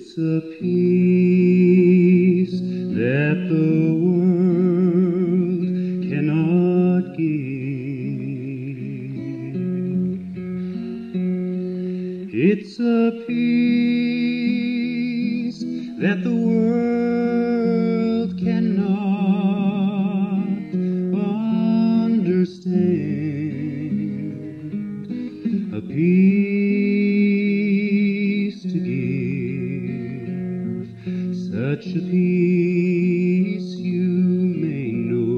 سفی ریت کیفیس ریت کھین سے نو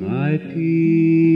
مائ